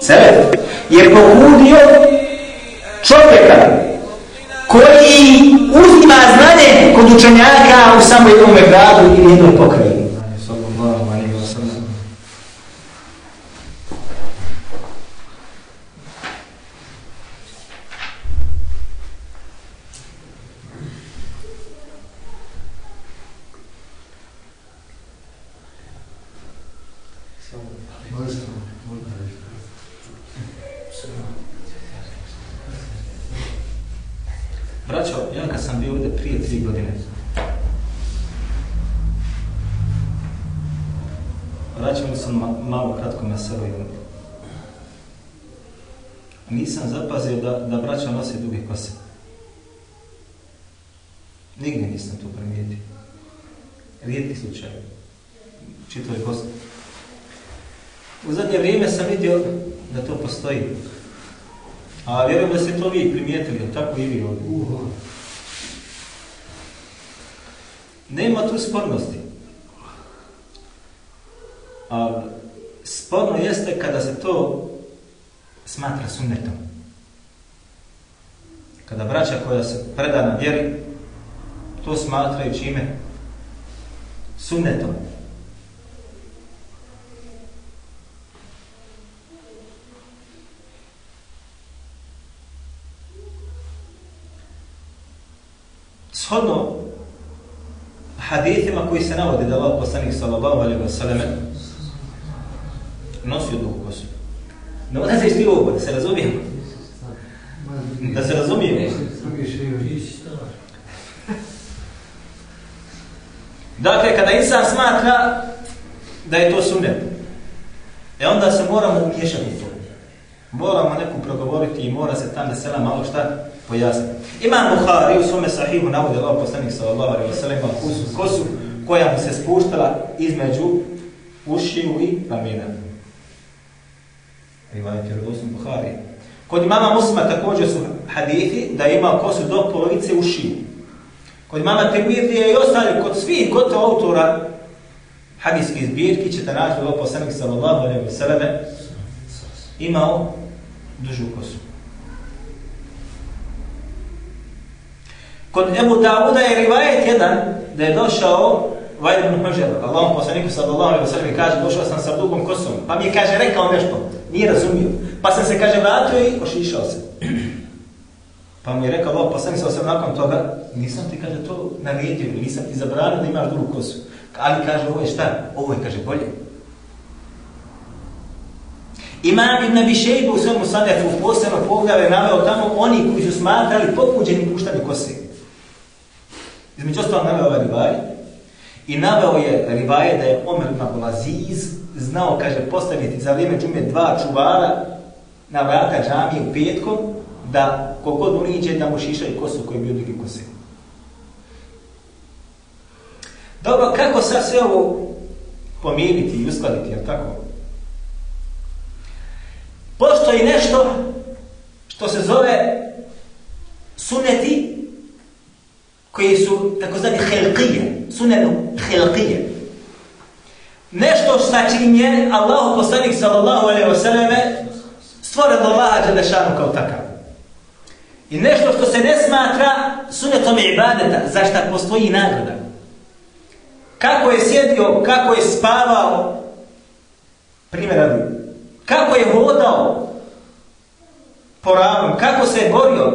Sebe je pokudio čovjeka koji uzima znanje kod učenjaka u samoj jednom gradu ili jednoj pokrajini. Sallallahu alaihi wa sallam. Braćo, ja kad sam bio ovdje prije tri godine, vraćali sam ma, malo kratko na selo i nisam zapazio da, da braća nosi duge kose. Nigdje nisam to primijetio. Rijetki slučaj. Čitoj kose. U zadnje vrijeme sam vidio da to postoji. A vjerujem da ste to vi primijetili, tako i vi ovdje. Nema tu spornosti. A sporno jeste kada se to smatra sunnetom. Kada braća koja se preda na vjeri, to smatraju čime? Sunnetom. Shodno hadithima koji se navode da Allah poslanik sallallahu alaihi wa sallam nosio duhu kosu. Ne mora se ovo, da se razumijemo. Da se razumijemo. Dakle, kada insan smatra da je to sunet, e onda se moramo umješati u to. Moramo neku progovoriti i mora se tam mesela malo šta pojasniti. Imam Buhari u svome sahihu navodi Allah poslanik sallallahu alaihi wa sallam kosu, kosu koja mu se spuštala između ušiju i ramena. Rivajet je rodosom Buhari. Kod imama muslima također su hadithi da je imao kosu do polovice ušiju. Kod imama Tirmidije i ostali, kod svih gotovo autora hadijskih zbirki ćete naći da poslanik sallallahu alaihi wa sallam imao dužu kosu. Kod Ebu Davuda je rivajet jedan da je došao Vajd ibn Hužer, Allahom poslaniku sallallahu alaihi wa sallam kaže došao sam sa dugom kosom, pa mi je kaže rekao nešto, nije razumio, pa sam se kaže vratio i ošišao se. Pa mi je rekao Allah poslanik se osam nakon toga, nisam ti kaže to naredio, nisam ti zabranio da imaš dugu kosu, ali kaže ovo je šta, ovo je kaže bolje. Imam ibn Abi Shejba u svemu sadefu posebno poglavlje naveo tamo oni koji su smatrali pokuđeni puštanje kose. Između ostalo naveo ovaj rivaj i naveo je rivaje da je Omer ibn Abulaziz znao, kaže, postaviti za vrijeme džume dva čuvara na vrata džamije u petkom da kogod uniđe da mu šišaju kosu koji bi odlike kose. Dobro, kako sad sve ovo pomiriti i uskladiti, jel tako? Postoji nešto što se zove suneti koji su takozvani helqije, sunenu helqije. Nešto sa čim je Allah poslanik sallallahu alaihi wa sallame stvoren Allaha Đelešanu kao takav. I nešto što se ne smatra sunetom ibadeta, za šta postoji nagrada. Kako je sjedio, kako je spavao, primjer radi, kako je hodao, po ravnom, kako se je borio,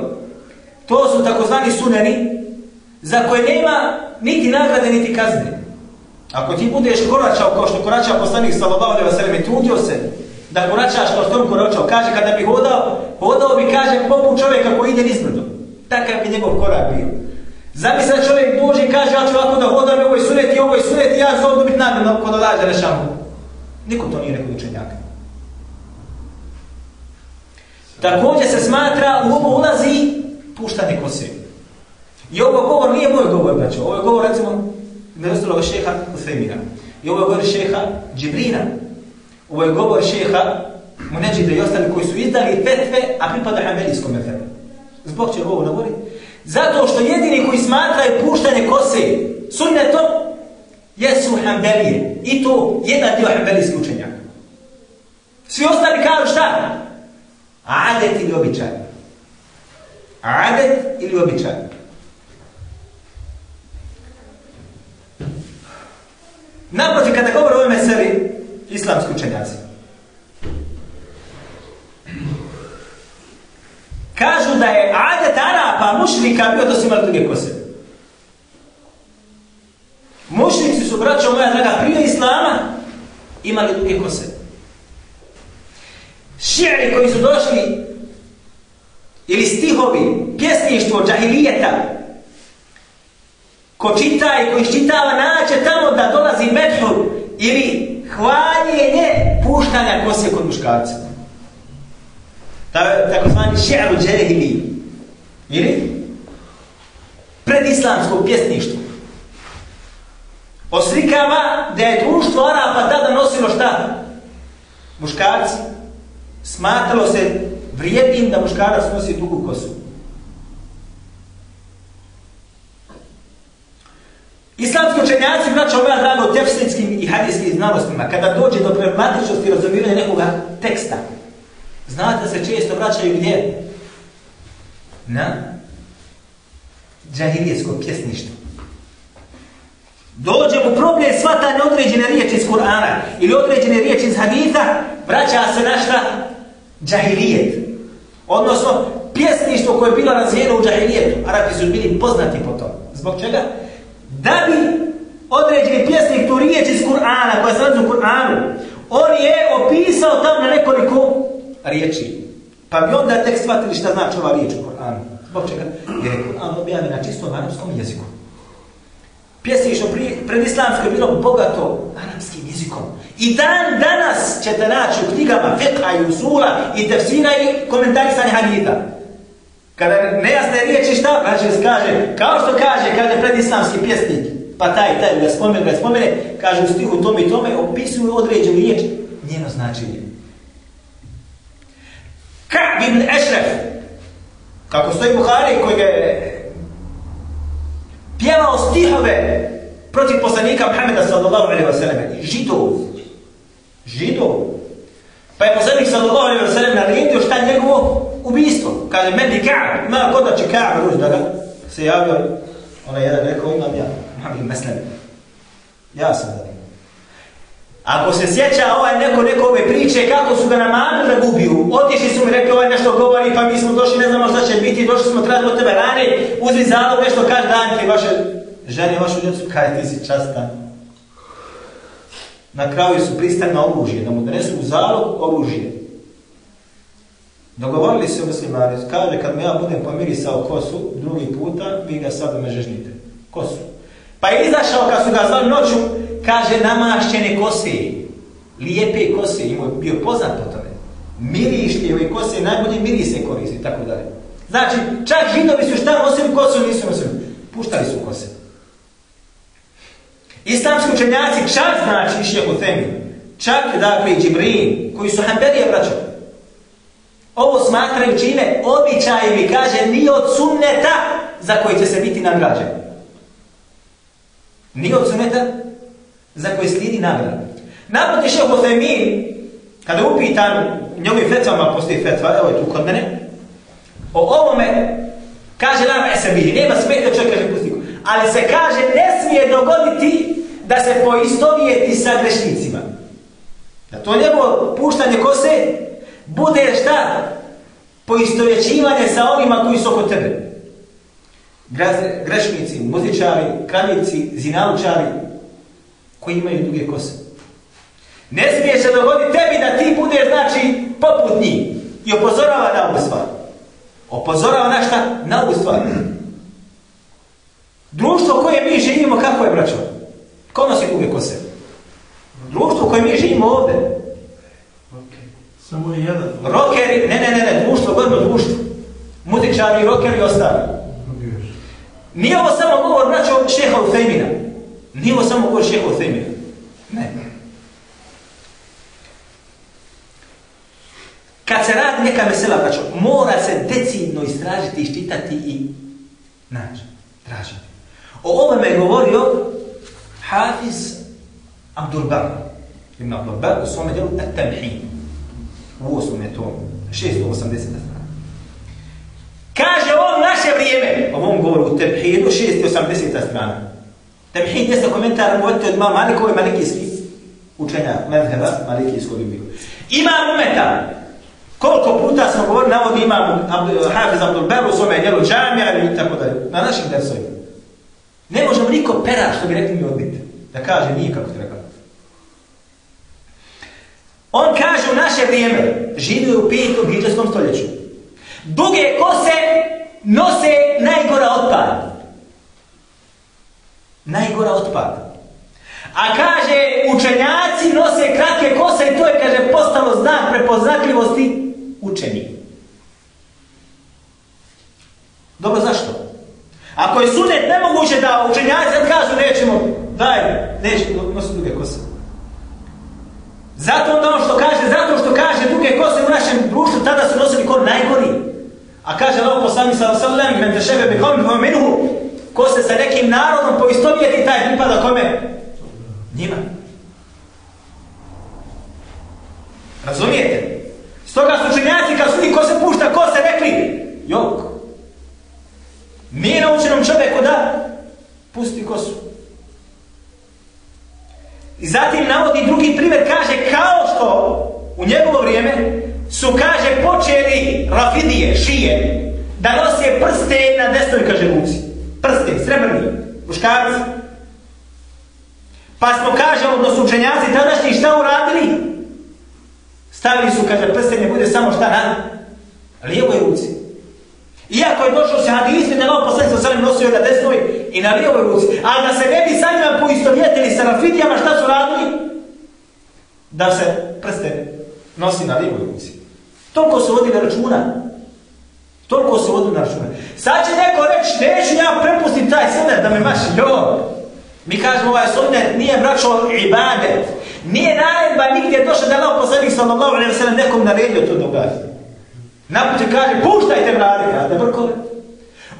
to su takozvani suneni, za koje nema niti nagrade, niti kazne. Ako ti budeš koračao kao što koračao poslanik sallallahu alejhi ve sellem i trudio se da koračaš kao što koračao, kaže kada bi hodao, hodao bi kaže poput čovjeka koji ide nizbrdo. Takav bi njegov korak bio. Zamisli da čovjek dođe i kaže ja ću ovako da hodam, ovo je sunet i ovo je sunet i ja ću ovdje biti namjerno kod olađa rešavu. Niko to nije rekao učenjaka. Također se smatra u ovo ulazi puštanje kose. I ovo govor nije moj govor, braćo. Ovo je govor, recimo, nedostalo šeha Uthemina. I ovo je govor šeha Džibrina. Ovo je govor šeha Muneđide i ostali koji su izdali fetve, a pripada Hanbelijskom efebu. Zbog će ovo navori? Zato što jedini koji smatraju puštanje kose sunnetom jesu Hanbelije. I to jedan dio Hanbelijskih učenjaka. Svi ostali kažu šta? Adet ili običaj. Adet ili običaj. Naprotiv, kada govore o ovoj meseli, islamski učenjaci, kažu da je adet Arapa mušlika bio da su imali duge kose. Mušnici su, braćo moja draga, prije Islama imali duge kose. Šijeri koji su došli ili stihovi, pjesništvo džahilijeta, ko čita i ko iščitava naće tamo da dolazi medhur ili hvaljenje puštanja kose kod muškarca. Ta, tako zvani še'ru džehili. Ili predislamsko pjesništvo. Oslikava da je društvo Arapa tada nosilo šta? Muškarci. Smatralo se vrijednim da muškarac nosi dugu kosu. Islamski učenjaci vraća ova draga u tefsirskim i hadijskim znanostima, kada dođe do problematičnosti razumiranja nekoga teksta, znate da se često vraćaju gdje? Na džahilijesko pjesništvo. Dođe mu problem svatanje određene riječi iz Kur'ana ili određene riječi iz haditha, vraća se na šta? Džahilijet. Odnosno, pjesništvo koje je bilo razvijeno u džahilijetu. Arabi su bili poznati po tom. Zbog čega? Da bi određeni pjesnik tu riječ iz Kur'ana, koja se nalazi u Kur'anu, on je opisao tam na nekoliko riječi. Pa bi onda tek shvatili šta znači ova riječ u Kur'anu. Zbog čega? Jer je Kur'an objavljen na čistom arapskom jeziku. Pjesništvo pred islamsko je bilo bogato arapskim jezikom. I dan danas ćete naći u knjigama fiqha i usula i tefsina i komentarisanje hadita. Kada nejasne riječi šta, znači se kaže, kao što kaže, kaže predislamski pjesnik, pa taj, taj, ga spomene, ga spomene, kaže u stihu tome i tome, opisuju određenu riječ, njeno značenje. Ka'b ibn Ešref, kako stoji Buhari koji ga je pjevao stihove protiv poslanika Muhammeda sallallahu alaihi wa sallam, židov, židov, pa je poslanik sallallahu alaihi wa sallam naredio šta njegovo ubijstvo. Kaže, meni Ka'ab, ima kod da će Ka'ab doći da ga se javio. Ona jedan rekao, imam ja, Muhammed Meslem. Ja sam da Ako se sjeća ovaj neko neko ove priče, kako su ga namanu da gubiju, otišli su mi rekli ovaj nešto govori, pa mi smo došli, ne znamo šta će biti, došli smo tražiti od tebe rane, uzmi zalog, nešto kaže, dan ti vaše žene, vašu djecu, kaj ti si častan. Na kraju su pristali na oružje, da mu donesu u zalog oružje. Dogovorili se muslimani, kaže kad me ja budem pomirisao kosu drugi puta, vi ga sad me žežnite. Kosu. Pa je izašao kad su ga zvali noću, kaže namašćene kose, lijepe kose, imao je bio poznat po tome. Mirišlje ove kose, najbolje mirise koristi, tako dalje. Znači, čak židovi su šta nosili kosu, nisu nosili. Puštali su kose. Islamski učenjaci čak znači išlje u temi. Čak, dakle, i Džibrin, koji su Hanberije vraćali. Ovo smatraju čime? Običajem i kaže ni od sunneta za koji će se biti nagrađen. Ni od sunneta za koji slijedi nagrad. Naproti še Hosemin, kada upitan njegovim fetvama, postoji fetva, evo je tu kod mene, o ovome kaže nam esebi, nema smeta čovjek kaže pustiku, ali se kaže ne smije dogoditi da se poistovijeti sa grešnicima. Da to njegovo puštanje kose bude šta? poistovjećivanje sa onima koji su oko tebe. Grešnici, muzičari, kravnici, zinalučari, koji imaju duge kose. Ne smije se dogoditi tebi da ti budeš, znači, poput njih. I opozorava na ovu stvar. Opozorava na šta? Na ovu stvar. Društvo koje mi živimo, kako je, braćo? Ko nosi duge kose? Društvo koje mi živimo ovde. Samo je jedan. Rokeri, ne, ne, ne, ne, društvo, govorimo društvo. Muzičari, rokeri i ostali. Nije ovo samo govor, braćo, šeha Uthejmina. Nije ovo samo govor šeha Uthejmina. Ne. Kad se radi neka mesela, braćo, mora se decidno istražiti, iščitati i naći, tražiti. O ovome je govorio Hafiz Abdulbar. Ibn Abdulbar u svome djelu At-Tamhin. U osnovne tomu. 680 strana. Kaže on naše vrijeme, ovom govoru u Temhidu, 680 strana. Temhid jeste komentar uvjeti od imam Malikove malikijski učenja Medheba, malikijskog je bio. Imam umeta, koliko puta smo govorili, navodi imam Abdu, Hafiz Abdul Beru u svome djelu džamija i tako dalje, na našim dersovima. Ne možemo niko pera, što bi rekli mi odbiti, da kaže nije kako treba. On kaže u naše vrijeme, živio u 5. hijđarskom stoljeću. Duge kose nose najgora otpad. Najgora otpad. A kaže, učenjaci nose kratke kose i to je, kaže, postalo znak prepoznatljivosti učenika. Dobro, zašto? Ako je sunet nemoguće da učenjaci sad kažu nećemo, daj, nećemo nositi duge kose. Zato ono što kaže, zato što kaže duge kose u našem društvu, tada su nosili ko najgori. A kaže Allah poslani sa sallam, men te šebe bi kom minhu, ko se sa nekim narodom poistovjeti, taj pripada kome? Njima. Razumijete? Stoga su učenjaci kad su ti ko se pušta, ko se rekli? jo, Nije naučenom čovjeku da pusti kosu. I zatim navodi drugi primjer, kaže kao što u njegovo vrijeme su, kaže, počeli rafidije, šije, da nosije prste na desnoj, kaže, ruci. Prste, srebrni, muškarci. Pa smo, kaže, odnosno učenjaci tadašnji šta uradili? Stavili su, kaže, prste ne bude samo šta na lijevoj ruci. Iako je došlo se hadismi da malo poslanicu sallam nosio na desnoj i na lijevoj ruci, ali da se ne bi sa njima poistovjetili sa rafidijama, šta su radili? Da se prste nosi na lijevoj ruci. Toliko se vodi na računa. Toliko se vodi na računa. Sad će neko reći, neću ja prepustim taj sunnet da me maši. Jo, mi kažemo ovaj sunnet nije braćo ibadet. Nije naredba nigdje došla da Allah poslanik sallallahu alaihi wa sallam nekom naredio to događati. Napuće kaže, puštajte brade, a da brkove.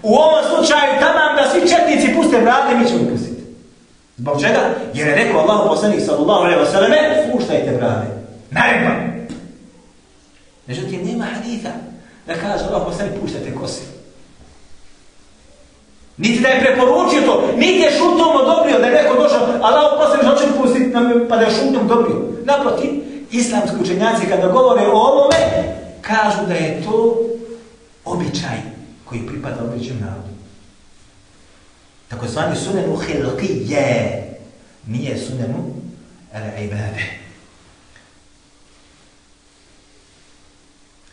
U ovom slučaju, tamam da svi četnici puste brade, mi ćemo pustiti. Zbog čega? Jer je rekao Allah poslanik sallallahu alaihi wa sallam, puštajte brade. Naredba. Međutim, nema haditha da kaže Allah poslanik, puštajte kose. Niti da je preporučio to, niti je šutom odobrio da je neko došao, Allah poslanik hoće pustiti pa da je šutom odobrio. Naprotiv, islamski učenjaci kada govore o ovome, kažu da je to običaj koji pripada običajom narodu. Tako zvani sunenu hilqije, nije sunenu al-ibade.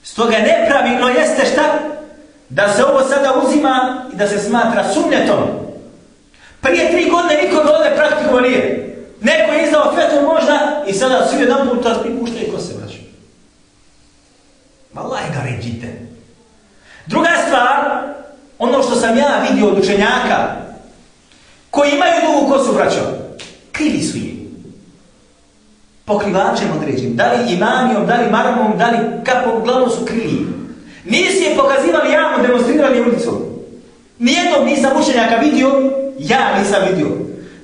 Stoga nepravilno jeste šta? Da se ovo sada uzima i da se smatra sunnetom. Prije tri godine niko do ove praktiko nije. Neko je izdao fetu i sada svi jedan puta to puštaju ko se vraća. Wallahi ga ređite. Druga stvar, ono što sam ja vidio od učenjaka, koji imaju dugu kosu vraćao, krivi su je. Pokrivačem određen, da li imamijom, da li marmom, da li kapom, glavno su krivi. Nisi je pokazivali javno, demonstrirali ulicom. Nijednog nisam učenjaka vidio, ja nisam vidio,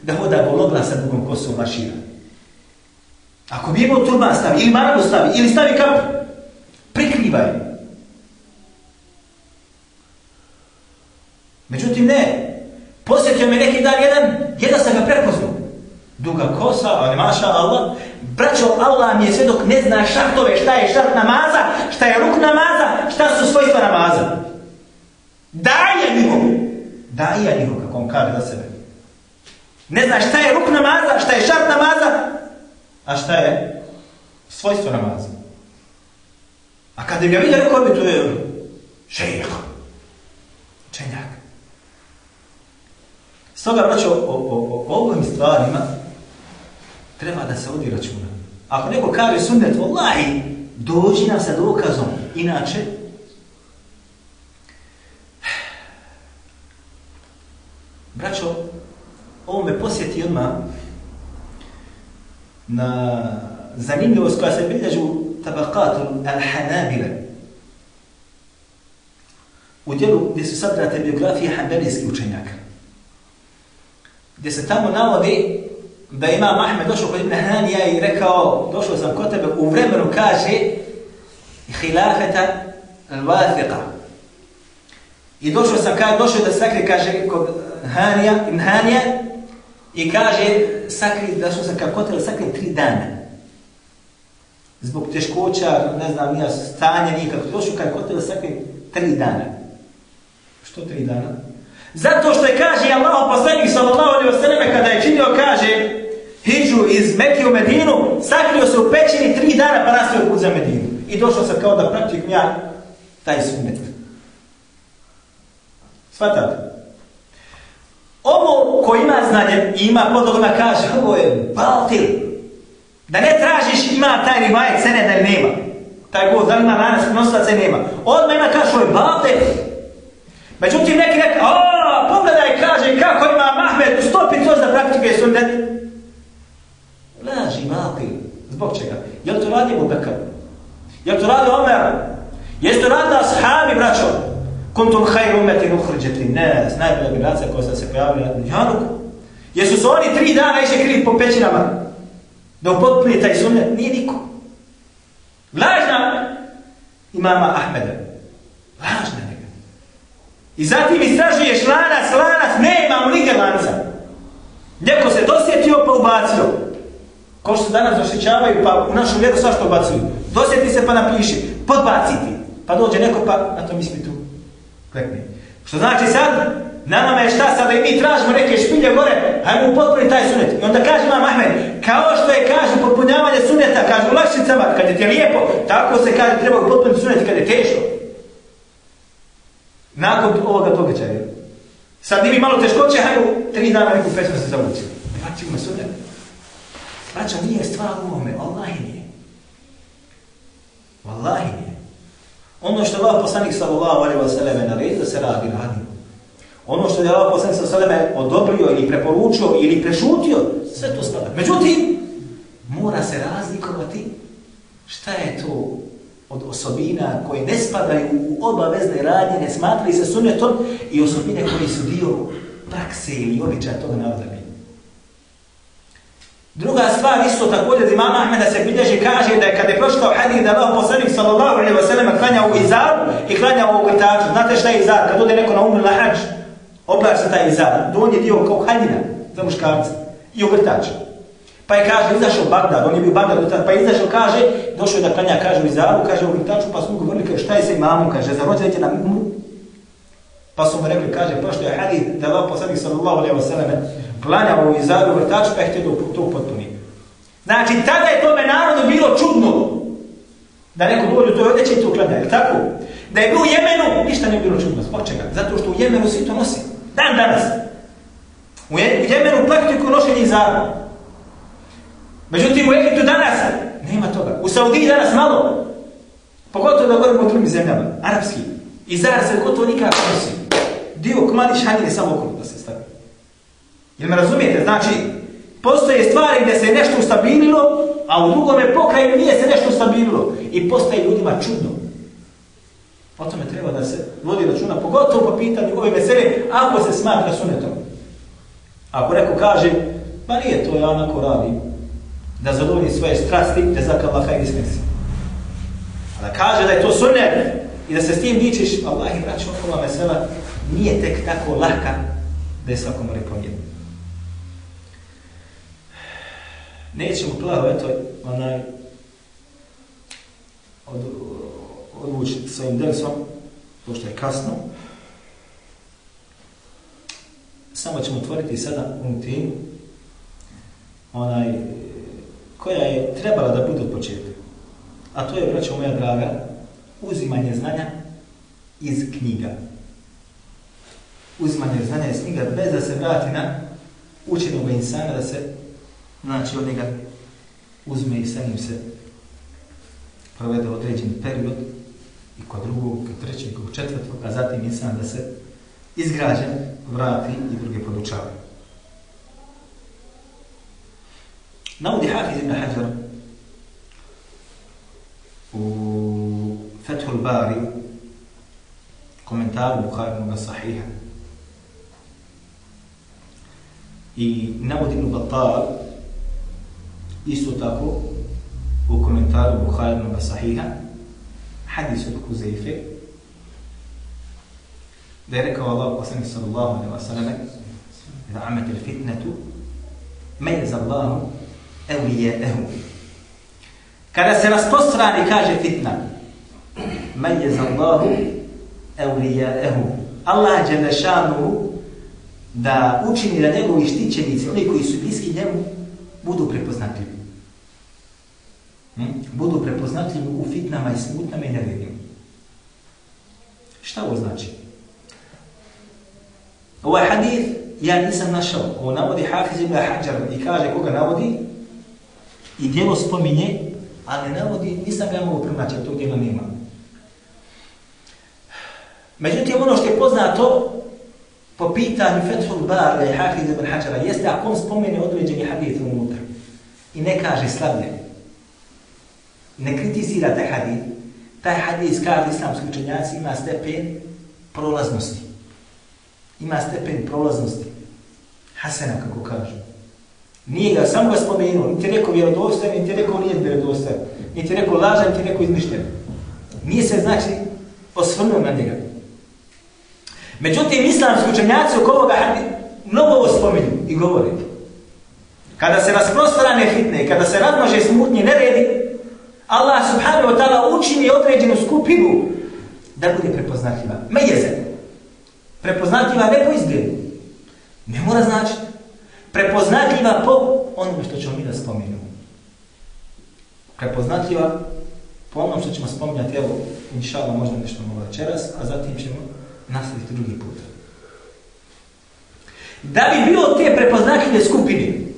da hoda gologla sa dugom kosom maršira. Ako bi imao turban stavi, ili maramu stavi, ili stavi kapu, prikrivaj. Međutim, ne. Posjetio me neki dan jedan, jedan sam ga prepoznao. Duga kosa, ali maša Allah, Braćo, Allah mi je sve dok ne zna šartove, šta je šart namaza, šta je ruk namaza, šta su svojstva namaza. Daje njihov. Daje njihov, kako on kaže za sebe. Ne zna šta je ruk namaza, šta je šart namaza, a šta je svojstvo namaza. A kada bi ga vidio, rekao bi tu je šejh. Čenjak. Stoga, braćo, o, o, o ovim stvarima treba da se odi računa. Ako neko kaže sunnet, vallahi, dođi nam sa dokazom. Inače, braćo, ovo me posjeti odmah نا زمین لو اسکاس بیلجو طبقات الحنابلة. وديالو دي سسابدا تبيوغرافي حنبالي اسكي وچنياك دي ستامو ناو دي دا امام أحمد دوشو قد ابن هانيا يركو دوشو سم كتب وفرمرو كاشي خلافة الواثقة. يدوشو سم كاد دوشو دا ساكري كاشي كود هانيا ابن هانيا i kaže, sakri, da su se kako kod sakri tri dana. Zbog teškoća, ne znam, nija stanja, nikako. To su kako tebe, sakri tri dana. Što tri dana? Zato što je kaže Allah poslanik sallallahu alejhi ve selleme kada je činio kaže hidžu iz Mekke u Medinu, sakrio se u pećini tri dana pa nastavio put za Medinu. I došao sam kao da praktikujem ja taj sunnet. Svatate? Ovo ko ima znanje i ima podlogna kaže, ovo je baltil. Da ne tražiš ima taj rivajet cene da nema. Taj god, da li ima nanas, nosilaca nema. Odmah ima kaže, ovo je baltil. Međutim, neki neka, a, pogledaj, kaže, kako ima Mahmed u stopi to za praktike sunnet. Laži, baltil. Zbog čega? Jel to radi Bubekar? Jel to radi Omer? Je to radi ashabi, braćo? Kuntum hajru umetin uhrđeti nas. Najbolja generacija koja sam se pojavila na Januku. Jesu su oni tri dana išli kriti po pećinama? Da upotpuni taj sunnet? Nije niko. Lažna imama Ahmeda. Lažna I zatim istražuješ lanac, lanac, ne imamo nigde lanca. Neko se dosjetio pa ubacio. Ko što se danas došećavaju pa u našu vjeru svašto ubacuju. Dosjeti se pa napiši, podbaciti. Pa dođe neko pa na to misli klekne. Što znači sad, na nama je šta sad i mi tražimo neke špilje gore, hajmo upotpuniti taj sunet. I onda kaže Imam Ahmed, kao što je kaže potpunjavanje suneta, kaže u lakšicama, kad je ti lijepo, tako se kaže treba upotpuniti sunet kad je teško. Nakon ovoga događaja. Sad mi malo teškoće, hajmo tri dana neku pesmu se zavući. Vraći ima sunet. Vraća, nije stvar u ovome, Wallahi nije. Wallahi nije. Ono što je Allah poslanik sallallahu alaihi wa sallam naredio da se radi, radi. Ono što je Allah poslanik sallallahu alaihi wa sallam odobrio ili preporučio ili prešutio, sve to spada. Međutim, mora se razlikovati šta je to od osobina koje ne spadaju u obavezne radnje, ne smatrali se sunnetom i osobine koje su dio prakse ili običaja toga naroda bi. Druga stvar isto također da imama Ahmeda se bilježi kaže da je kada je prošao hadith da Allah poslanik sallallahu alaihi wa sallam klanja u izaru i klanja u ogrtaču. Znate šta je izar? Kad ode neko na umr na hadž, oblač se taj izar. Donji dio kao haljina za muškarca i ogrtaču. Pa je kaže, izašao Bagdad, on je bio Bagdad, pa je izašao, kaže, došao je da klanja, kaže, u Izaru, kaže, u Vrtaču, pa su govorili, kaže, šta je sa imamom, kaže, za rođenje na umru. Pa su mu rekli, kaže, pa pošto je hadith, da Allah poslanik sallallahu alaihi wa sallam, klanja u Izaru, u Vrtaču, pa je htio da to potpuni. Znači, tada je tome narodu bilo čudno, da neko dođe u toj odjeći i to klanja, je tako? Da je bilo u Jemenu, ništa ne bilo čudno, zbog čega? Zato što u Jemenu svi to nosi, dan danas. U Jemenu praktiku nošenje Izaru. Međutim, u Egiptu danas nema toga. U Saudiji danas malo. Pogotovo da govorimo o drugim zemljama, arapski. I zar se gotovo nikako nosi. Dio komadić haljine samo okolo da se stavi. Jel me razumijete? Znači, postoje stvari gdje se nešto ustabililo, a u drugome pokraju nije se nešto ustabililo. I postaje ljudima čudno. O tome treba da se vodi računa, pogotovo po pitanju ove vesele, ako se smatra sunetom. Ako neko kaže, pa nije to, ja onako radim da zadovolji svoje strasti, da zaka Allah hajde smesi. A da kaže da je to sunet i da se s tim dičiš, Allah i braću ova mesela, nije tek tako laka da je svakom repovijedno. Nećemo plaho, eto, onaj od, odvući svojim dersom, pošto je kasno. Samo ćemo otvoriti sada u temu onaj, koja je trebala da bude od početka. A to je, braćo moja draga, uzimanje znanja iz knjiga. Uzimanje znanja iz knjiga bez da se vrati na učenog insana, da se znači on njega uzme i sa njim se provede određen period i kod drugog, kod trećeg, kod četvrtog, a zatim insan da se izgrađen vrati i druge podučavaju. Navodi Hafiz ibn Hajar u Fethul Bari komentaru Bukharinog sahiha i navodi ibn Battal isto tako u komentaru Buharinova pa sahiha hadis od Kuzeyfe da je rekao Allah poslanih sallallahu alaihi wa sallam da amet il fitnetu mejez Allahu evlijehu. Kada se rasprostrani kaže fitna mejez Allahu evlijehu. Allah je da učini da njegovi štićenici oni koji su bliski njemu budu prepoznatljivi hm? budu prepoznatljivi u fitnama i smutnama i nevedima šta ovo znači Ovaj hadith ja nisam našao. Ovo navodi Hafiz ibn Hajar i kaže koga navodi i djelo spominje, ali navodi, nisam ga mogu pronaći, tog djela nema. Međutim, ono što je poznato po pitanju Fethul Bar i Hafiz ibn Hajara jeste ako on spomene određeni hadith u i ne kaže slabne, ne kritizira taj hadith, taj hadith, kaže islamski učenjaci, ima stepen prolaznosti ima stepen prolaznosti. Hasena, kako kažu. Nije ga, samo ga spomenuo, niti je rekao vjerodostajan, niti je rekao nije vjerodostajan, niti je rekao lažan, niti je rekao izmišljen. Nije se, znači, osvrnuo na njega. Međutim, islamski učenjaci oko ovoga mnogo ovo spominju i govori. Kada se rasprostrane fitne, kada se razmože smutnje neredi, Allah subhanahu wa ta'ala učini određenu skupinu da bude prepoznatljiva. Mejeze prepoznatljiva ne po izgledu. Ne mora značiti. Prepoznatljiva po onome što ćemo mi da spominjamo. Prepoznatljiva po onom što ćemo spominjati, evo, inša Allah, možda nešto malo večeras, a zatim ćemo nastaviti drugi put. Da bi bilo te prepoznatljive skupine,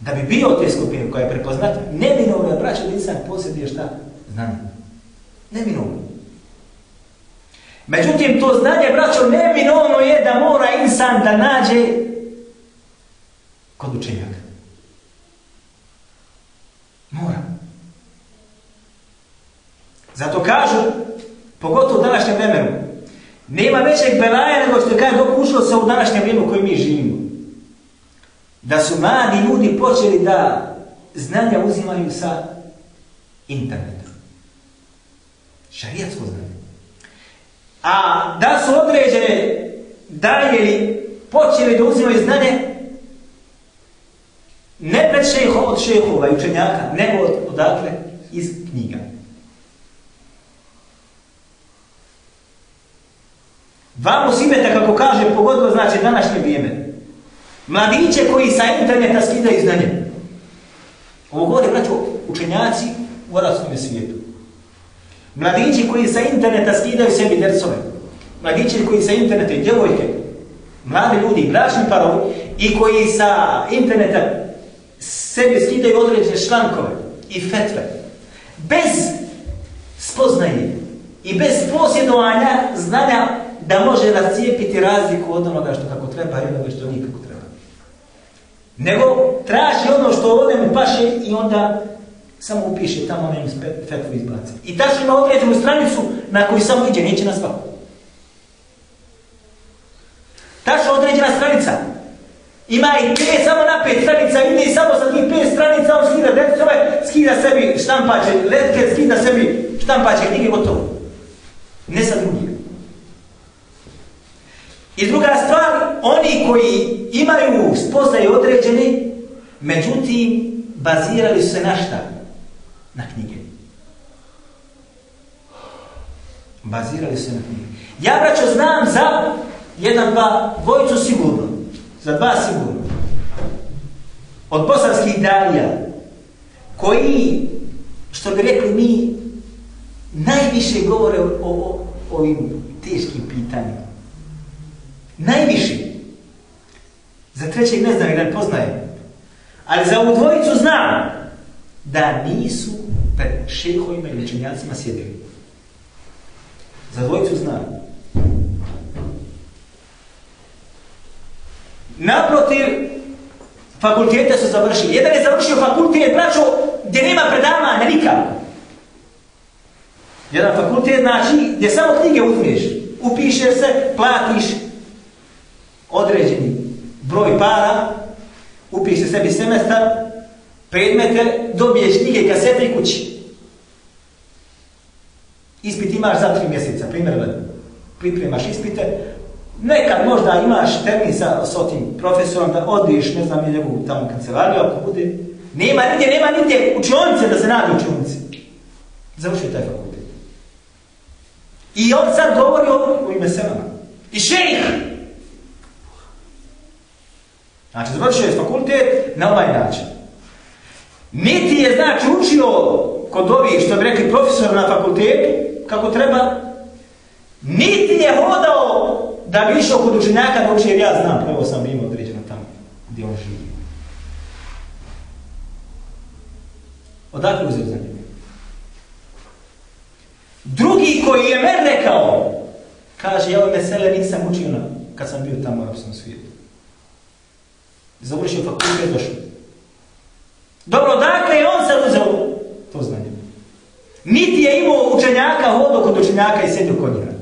da bi bio te skupine koja je prepoznat, neminovno je braćo da insan posjeduje šta? Znanje. Neminovno. Međutim, to znanje, braćo, neminovno je da mora insan da nađe kod učenjaka. Mora. Zato kažu, pogotovo u današnjem vremenu, nema većeg belaja nego što kaže dok ušlo se u današnjem vremenu koji mi živimo. Da su mladi ljudi počeli da znanja uzimaju sa interneta. Šarijatsko znanje. A da su određene daljeli počeli da uzimaju znanje ne pred šeho od šehova i učenjaka, nego od, odakle iz knjiga. Vamo sibeta, kako kaže, pogodilo znači današnje vrijeme. Mladiće koji sa interneta skidaju znanje. Ovo govori, braću, učenjaci u arabskom svijetu. Mladići koji sa interneta skidaju sebi dercove. Mladići koji sa interneta i djevojke, mladi ljudi, bračni parovi, i koji sa interneta sebi skidaju određene šlankove i fetve. Bez spoznaje i bez posjedovanja znanja da može razcijepiti razliku od onoga što kako treba i onoga što nikako treba. Nego traži ono što ovdje mu paše i onda samo upiše tamo onem fetvu izbaci. I ta ima određenu stranicu na koju samo iđe, neće na svaku. Tačno određena stranica. Ima i te samo na pet stranica, ide samo sa tih pet stranica, on skida decove, skida sebi štampače, letke, skida sebi štampače, knjige, gotovo. Ne sa drugim. I druga stvar, oni koji imaju spoznaje određene, međutim, bazirali su se na šta? Na knjige. Bazirali su se na knjige. Ja, braćo, znam za jedan, dva, dvojicu sigurno. Za dva sigurno. Od bosanskih dalija, koji, što bi rekli mi, najviše govore o, o, o ovim teškim pitanjima. Najviše. Za trećeg ne znam i ne poznaje. Ali za ovu dvojicu znam da nisu pred šehovima i učenjacima sjedili. Za dvojicu znam. Naprotiv, fakultete su završili. Jedan je završio fakultet, braćo, gdje nema predavanja nikako. Jedan fakultet znači gdje samo knjige uzmiješ. Upišeš se, platiš određeni broj para, upiše sebi semestar, predmete, dobiješ knjige, kasete i kući. Ispit imaš za tri mjeseca, primjer, pripremaš ispite, nekad možda imaš termin sa, sa tim profesorom da odiš, ne znam, njegovu tamo kancelariju, ako bude. Nema nigdje, nema nigdje učionice da se nađe učionice. Završio taj fakultet. I on sad govori o, o ime semana. I šejih! Znači, završio je fakultet na ovaj način. Niti je, znači, učio kod ovih, što bi rekli, profesor na fakultetu, kako treba, niti je hodao da bi išao kod učenjaka da uči, jer ja znam, prvo sam imao određeno tamo gdje on živi. Odakle uzeo za njega? Drugi koji je meni rekao, kaže, ja ove mesele nisam učio kad sam bio tamo u Arabskom svijetu. Završio fakultet, došao. Dobro, dakle je on sad uzeo to znanje. Niti je imao učenjaka, hodo kod učenjaka i sedio kod njega.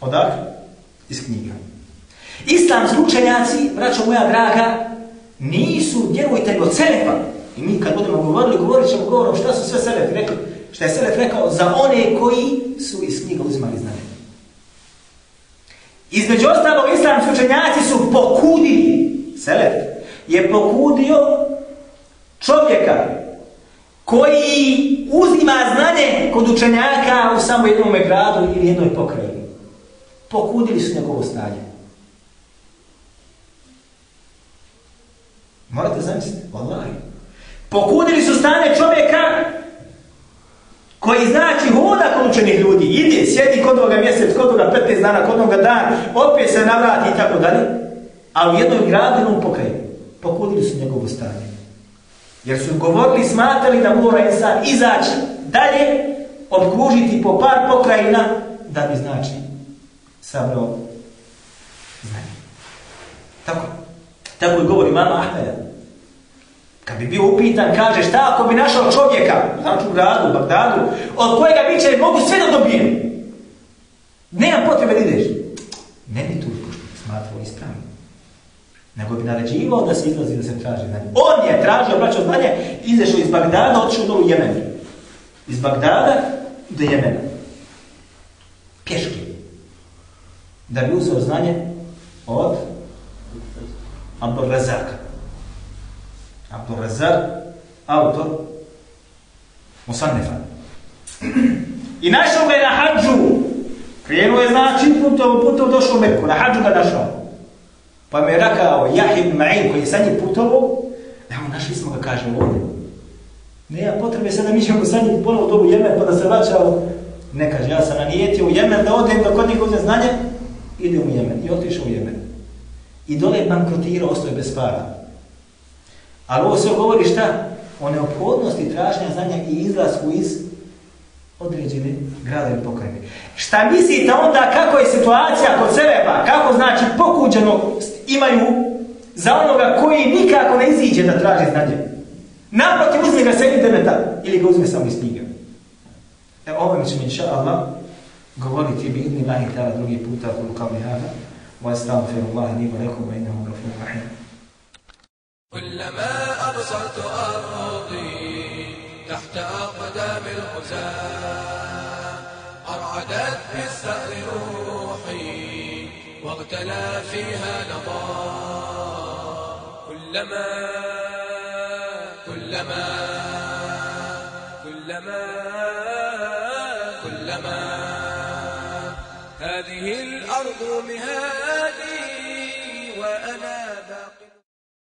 Odakle? Iz knjiga. Islamski učenjaci, braćo moja draga, nisu, djelujte go celefa. I mi kad budemo govorili, govorit ćemo govorom šta su sve selef rekli. Šta je selef rekao za one koji su iz knjiga uzimali znanje. Između ostalog, islamski učenjaci su pokudili, selef, je pokudio čovjeka koji uzima znanje kod učenjaka u samo jednom gradu ili jednoj pokrajini. Pokudili su njegovo stanje. Morate zamisliti, vallahi. Pokudili su stanje čovjeka koji znači hoda kod učenih ljudi, ide, sjedi kod ovoga mjesec, kod ovoga 15 dana, kod ovoga dan, opet se navrati i tako dalje, a u jednom gradu on pokraju. Pokudili su njegovo stanje. Jer su govorili, smatrali da mora insan izaći dalje, obkružiti po par pokrajina, da bi znači sabrao znanje. Tako. Tako je govori mama Ahmeda. Kad bi bio upitan, kaže šta ako bi našao čovjeka, znači u gradu, u Bagdadu, od kojega biće mogu sve da dobijem. Nemam potrebe da ideš. Ne bi tu smatrao ispravno. Nego bi naređivao da se izlazi da se traži znanje. On je tražio, braćo znanje, izešao iz Bagdada, otišao dolu u Jemen. Iz Bagdada do Jemena. Pješke. Da bi uzeo znanje od Abdul Razaka. Abdul Razar, autor Musannefa. I našao ga je na hađu. Krenuo je znači putom, putom došao u Meku, na hađu ga našao. Pa mi je rakao Jahid Ma'in koji je sa njim putovo, evo našli smo ga, kaže ovdje. Nema potrebe sada mi ćemo sa njim ponovo dobu Jemen pa da se vraćao. Ne kaže, ja sam nanijetio u Jemen da odem da kod njih uzem znanje, ide u Jemen i otišao u Jemen. I dole je bankrotirao, ostoje bez para. Ali ovo sve govori šta? O neophodnosti traženja znanja i izlasku iz određene grada ili pokrajine. Šta mislite onda kako je situacija kod Seleba? Kako znači pokuđeno imaju za onoga koji nikako ne iziđe da traži znanje? Naprotiv uzme ga sa interneta ili ga uzme samo iz knjiga. E ovo mi ćemo inša Allah govoriti bi idni lahi tala drugi puta kulu kao mi hada. Wa astaghfirullaha li wa lakum wa innahu ghafurur rahim. كلما أبصرت أرضي تحت أقدام الخزاة أرعدت بالثأر روحي واغتلى فيها نضاء كلما كلما كلما كلما هذه الأرض مهادي